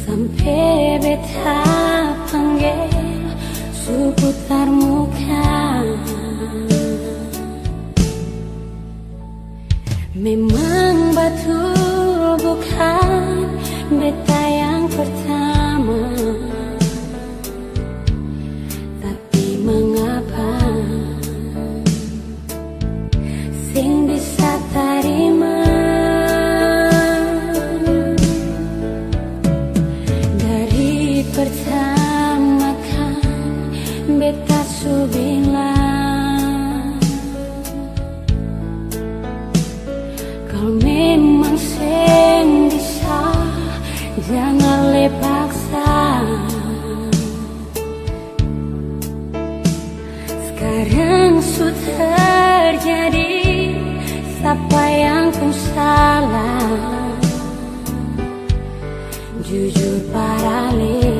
Sampai beta panggil Seputar muka. Memang betul bukan Beta yang pertama. Kalau memang sen bisa Jangan lepaksa. Sekarang sudah terjadi Siapa yang ku salah. Jujur paralel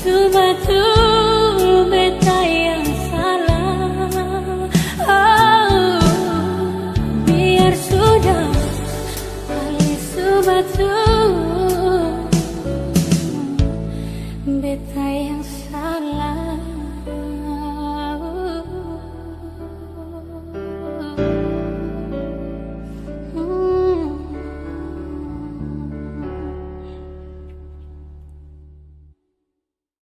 Cuma tuh yang salah. Oh, Biar sudah Kali sumatuh